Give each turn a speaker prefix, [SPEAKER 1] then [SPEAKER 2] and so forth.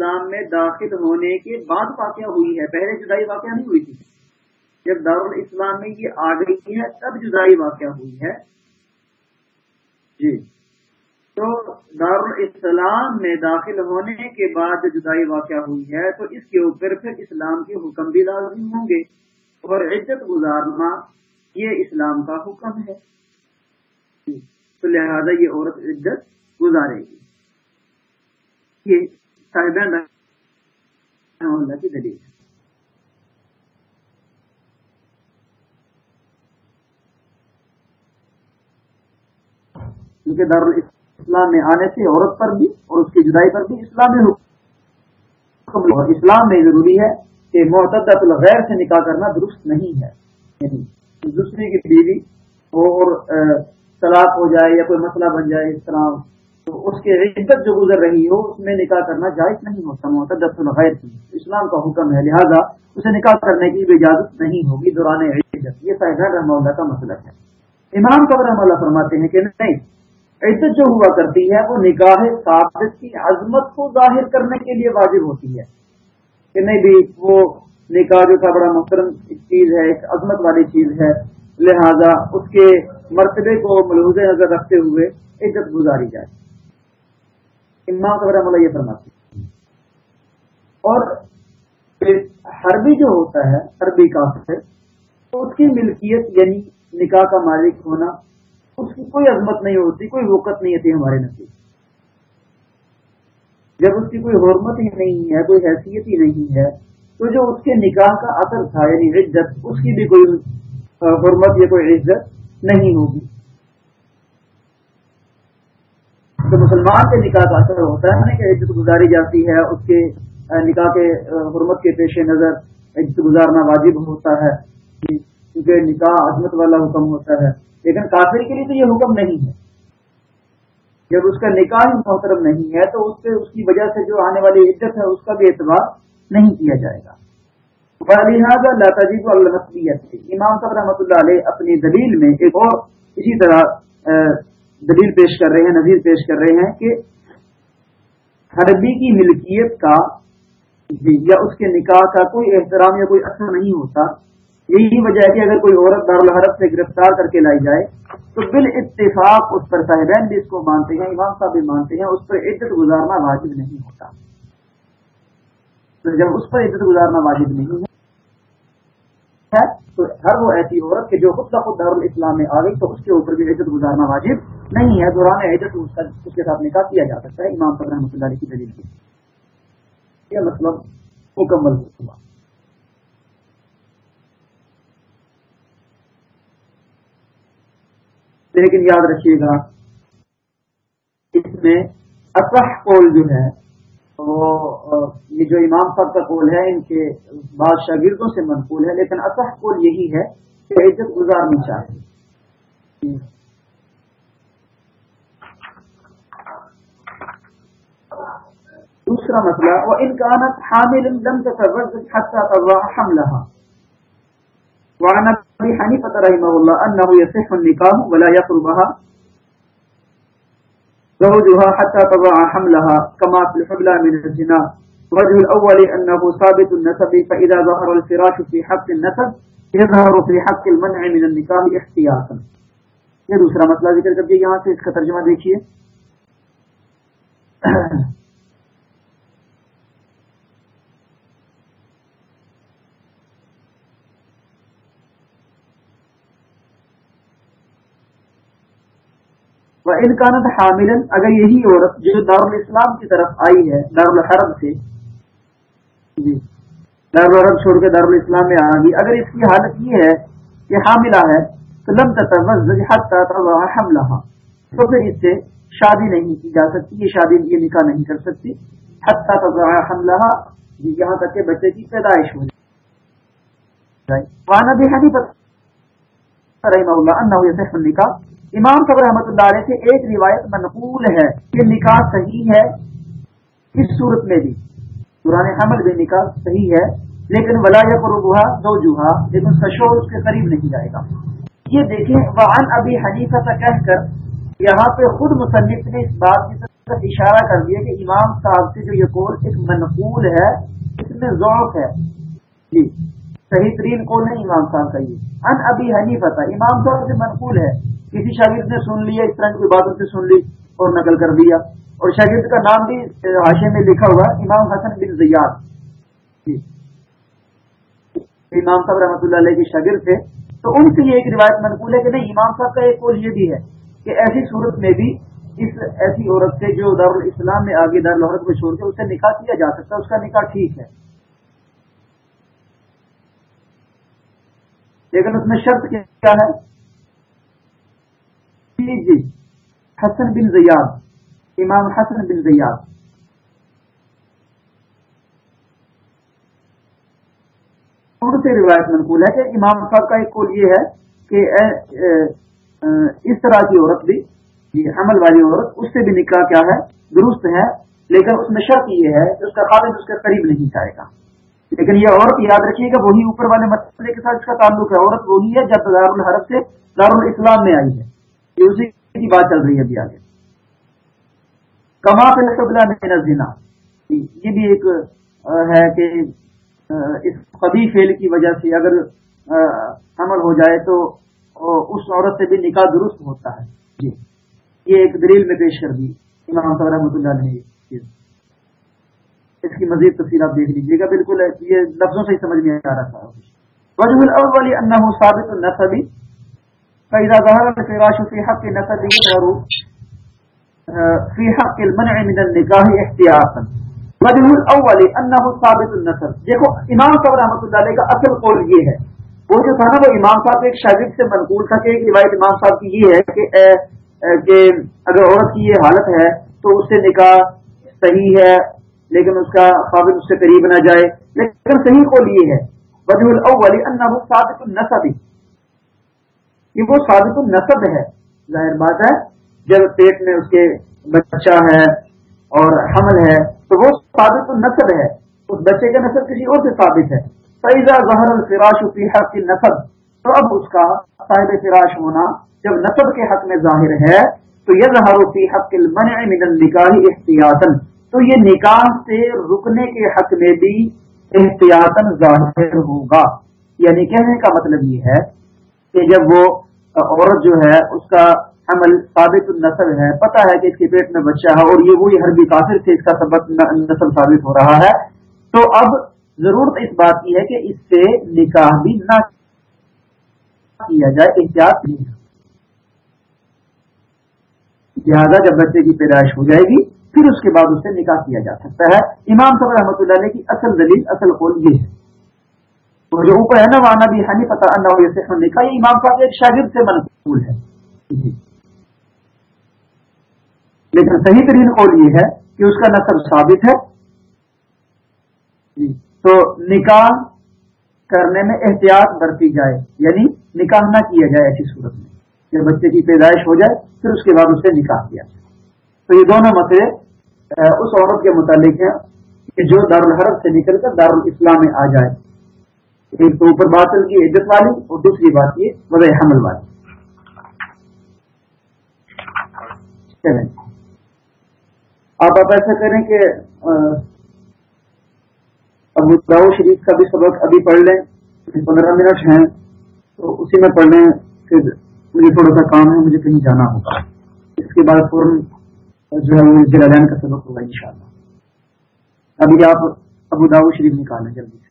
[SPEAKER 1] اسلام میں داخل ہونے کے بعد واقعہ ہوئی ہے، پہلے جدائی واقعہ نہیں ہوئی تھی۔ جب دارالاسلام میں یہ آ گئی ہے، تب جدائی واقعہ ہوئی ہے۔ جی۔ تو دارالاسلام میں داخل ہونے کے بعد جدائی واقعہ ہوئی ہے، تو اس کے اوپر پھر اسلام کے حکم بھی لازم ہوں گے۔ اور عزت گزارنا یہ اسلام کا حکم ہے۔ جی۔ تو لہذا یہ عورت عزت گزارے گی۔ یہ صاحبان اللہ کی دلیل ہے۔ کیونکہ دارالاسلام میں آنے سے عورت پر بھی اور اس کی جدائی پر بھی اسلام میں حکم اور اسلام میں ضروری ہے کہ معتدت الغیر سے نکاح کرنا درست نہیں ہے۔ دوسری کی بیوی اور طلاق ہو جائے یا کوئی مسئلہ بن جائے اس طرح اس کی عزت جو گزر رہی ہو، اس میں نکاح کرنا جائز نہیں ہوتا معتدت الغیر کی اسلام کا حکم ہے، لہذا اسے نکاح کرنے کی بھی اجازت نہیں ہوگی، دوران عزت یہ فائدہ رحمہ اللہ کا مسئلہ ہے۔ امام قبر رحمہ اللہ فرماتے ہیں کہ نہیں عزت جو ہوا کرتی ہے، وہ نکاح ثابت کی عظمت کو ظاہر کرنے کے لیے واجب ہوتی ہے۔ کہ نہیں بھی وہ نکاح جو تھا، بڑا محترم چیز ہے، ایک عظمت والی چیز ہے۔ لہذا اس کے مرتبے کو ملوز نظر رکھتے ہوئے عزت گزاری جائے۔ امام قبر ملا یہ فرماتی اور حربی جو ہوتا ہے، حربی کافر، تو اس کی ملکیت یعنی نکاح کا مالک ہونا، اس کی کوئی عظمت نہیں ہوتی، کوئی وقت نہیں ہوتی ہمارے نصیب جب اس کی کوئی حرمت ہی نہیں ہے، کوئی حیثیت ہی نہیں ہے، تو جو اس کے نکاح کا اثر تھا یعنی عزت، اس کی بھی کوئی حرمت یا کوئی عزت نہیں ہوگی تو مسلمان کے نکاح کا اثر ہوتا ہے۔ یعنی کہ عزت گزاری جاتی ہے، اس کے نکاح کے حرمت کے پیش نظر عزت گزارنا واجب ہوتا ہے۔ جی، کیونکہ نکاح عظمت والا حکم ہوتا ہے۔ لیکن کافر کے لیے تو یہ حکم نہیں ہے۔ جب اس کا نکاح ہی محترم نہیں ہے، تو اس سے، اس کی وجہ سے جو آنے والی عزت ہے، اس کا بھی اعتبار نہیں کیا جائے گا۔ لہٰذا اللہ تجیب اللہ امام صاحب رحمۃ اللہ علیہ اپنی دلیل میں ایک اور اسی طرح دلیل پیش کر رہے ہیں، نظیر پیش کر رہے ہیں کہ حربی کی ملکیت کا یا اس کے نکاح کا کوئی احترام یا کوئی اثر نہیں ہوتا۔ یہی وجہ ہے کہ اگر کوئی عورت دارالحرب سے گرفتار کر کے لائی جائے، تو بال اتفاق اس پر صاحبین بھی اس کو مانتے ہیں، امام صاحب بھی مانتے ہیں، اس پر عزت گزارنا واجب نہیں ہوتا۔ تو جب اس پر عزت گزارنا واجب نہیں ہے تو ہر وہ ایسی عورت کہ جو خود خود دار الاسلام میں آ گئی تو اس کے اوپر بھی عزت گزارنا واجب نہیں ہے۔ دوران عزت اس کے ساتھ نکاح کیا جا سکتا ہے۔ امام صاحب رحمۃ اللہ کی دلیل کی یہ مطلب مکمل ہوا۔ لیکن یاد رکھیے گا، اس میں اصح قول جو ہے وہ یہ جو امام صاحب کا قول ہے، ان کے بعض شاگردوں سے منقول ہے، لیکن اصح قول یہی ہے کہ عزت گزارنی چاہیے دوسرا مسئلہ وہ انکانت حامل لم تتزوج حتى تضع حملها۔ وعن ابي حنيفه رحمه الله انه يصح النكاح ولا يقربها زوجها حتى تضع حملها كما في الحبلى من الزنا. وجه الأول أنه ثابت النسب، فإذا ظهر الفراش في حق النسب، يظهر في حق المنع من النكاح احتياطا. یہ دوسرا مسئلہ ذکر کر کے یہاں سے اس کا ترجمہ دیکھیے۔ انکانت حامل اگر یہی عورت جو دارالاسلام کی طرف آئی ہے دارالحرب سے جی دارالحرب چھوڑ کے دارالاسلام میں آ گئی اگر اس کی حالت یہ ہے کہ حاملہ ہے، تو لم حملہ تو پھر اس سے شادی نہیں کی جا سکتی، یہ شادی یہ نکاح نہیں کر سکتی حتیٰ حملہ جی یہاں تک کہ بچے کی پیدائش ہو جائے۔ وہاں بھی رحمہ اللہ انہ نکاح امام صبر رحمۃ اللہ علیہ سے ایک روایت منقول ہے کہ نکاح صحیح ہے اس صورت میں بھی۔ قرآن حمل بھی نکاح صحیح ہے، لیکن ولا قربہ دو جوہا لیکن سشور اس کے قریب نہیں جائے گا۔ یہ دیکھیں، وعن ابھی حنیفہ کا کہہ کر یہاں پہ خود مصنف نے اس بات کی اشارہ کر دیا کہ امام صاحب سے جو یہ قول ایک منقول ہے، اس میں ذوق ہے۔ جی صحیح ترین قول نہیں امام صاحب کا یہ۔ ان ابھی حنی فتح امام صاحب سے منقول ہے۔ کسی شاگرد نے سن لیا اس طرح کی عبادت سے سن لی اور نقل کر دیا۔ اور شاگرد کا نام بھی حاشے میں لکھا ہوا امام حسن بن زیاد۔ جی۔ امام صاحب رحمۃ اللہ علیہ کے شاگرد تھے۔ تو ان سے یہ ایک روایت منقول ہے کہ نہیں، امام صاحب کا ایک قول یہ بھی ہے کہ ایسی صورت میں بھی اس ایسی عورت سے جو دارالاسلام میں آگے دار العورت کو چھوڑ کے اسے نکاح کیا جا سکتا ہے، اس کا نکاح ٹھیک ہے۔ لیکن اس میں شرط کیا ہے؟ جی حسن بن زیاد، امام حسن بن زیاد۔ سے روایت منقول ہے کہ امام صاحب کا ایک قول یہ ہے کہ اس طرح کی عورت بھی حمل والی عورت، اس سے بھی نکاح کیا ہے، درست ہے، لیکن اس میں شرط یہ ہے کہ اس کا خالد اس کے قریب نہیں جائے گا۔ لیکن یہ عورت یاد رکھیے گا وہی اوپر والے مسئلے کے ساتھ اس کا تعلق ہے، عورت وہی ہے، جب دار الحرف سے دار الاسلام میں آئی ہے۔ یہ اسی کی بات چل رہی ہے ابھی آگے۔ کما پہ زنا یہ بھی ایک ہے کہ اس قبی فیل کی وجہ سے اگر حمل ہو جائے تو اس عورت سے بھی نکاح درست ہوتا ہے۔ جی۔ یہ ایک دلیل میں پیش کر دی۔ امام صاحب رحمۃ اللہ نے اس کی مزید تفصیل آپ دیکھ لیجیے گا۔ بالکل، یہ لفظوں سے ہی سمجھ میں آ رہا تھا۔ وجہ الاول انه ثابت النسب فاذا ظهر الفراش في حق النسب يظهر في حق المنع من النكاح احتياطا. وجہ الاول انه ثابت النسب. دیکھو، امام صاحب رحمۃ اللہ علیہ کا اصل قول یہ ہے۔ وہ جو تھا نا، وہ امام صاحب ایک شاگرد سے منقول تھا کہ ایک روایت امام صاحب کی یہ ہے کہ کہ اگر عورت کی یہ حالت ہے تو اس سے نکاح صحیح ہے، لیکن اس کا قابل اس سے قریب نہ جائے۔ لیکن صحیح قول یہ ہے۔ وجہ الاول انه ثابت النسب۔ یہ وہ ثابت النسب ہے۔ ظاہر بات ہے، جب پیٹ میں اس کے بچہ ہے اور حمل ہے، تو وہ ثابت النسب ہے۔ اس بچے کا نسب کسی اور سے ثابت ہے۔ فیضا ظہر الفراش فی حق النسب، تو اب اس کا صاحب فراش ہونا جب نصب کے حق میں ظاہر ہے، تو یہ ظہر حق المنع من النکاح احتیاطن تو یہ نکاح سے رکنے کے حق میں بھی احتیاطن ظاہر ہوگا۔ یعنی کہنے کا مطلب یہ ہے کہ جب وہ عورت جو ہے، اس کا عمل ثابت النسل ہے، پتہ ہے کہ اس کے پیٹ میں بچہ ہے اور یہ وہی حربی کافر سے اس کا سبق نسل ثابت ہو رہا ہے۔ تو اب ضرورت اس بات کی ہے کہ اس سے نکاح بھی نہ کیا جائے احتیاط نہیں لہٰذا جب بچے کی پیدائش ہو جائے گی، پھر اس کے بعد اسے نکاح کیا جا سکتا ہے۔ امام صاحب رحمۃ اللہ علیہ کی اصل دلیل، اصل قول یہ ہے۔ تو جو اوپر ہے نا، وہاں بھی ہنی پتہ نکاح یہ امام صاحب ایک شاگرد سے منقول ہے۔ لیکن صحیح ترین قول یہ ہے کہ اس کا نصب ثابت ہے۔ تو نکاح کرنے میں احتیاط برتی جائے یعنی نکاح نہ کیا جائے ایسی صورت میں۔ جب بچے کی پیدائش ہو جائے، پھر اس کے بعد اسے نکاح کیا جائے۔ تو یہ دونوں مسئلے اس عورت کے متعلق ہیں کہ جو دارالحرب سے نکل کر دارالاسلام میں آ جائے۔ ایک تو اوپر بات کی عزت والی اور دوسری بات یہ وضع حمل والی۔ آپ آپ ایسا کریں کہ ابو داؤ شریف کا بھی سبق ابھی پڑھ لیں پندرہ منٹ ہیں، تو اسی میں پڑھ لیں، پھر مجھے تھوڑا سا کام ہے، مجھے کہیں جانا ہوگا۔ اس کے بعد فوراً جو ہے وہ کا سبق ہوگا ان شاء اللہ ابھی آپ ابو داؤ شریف نکالیں جلدی سے۔